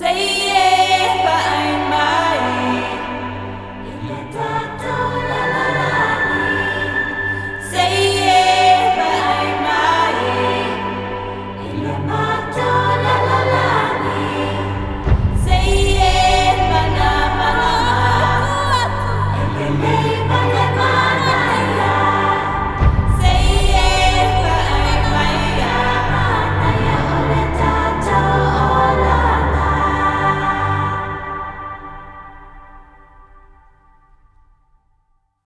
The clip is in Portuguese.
sei.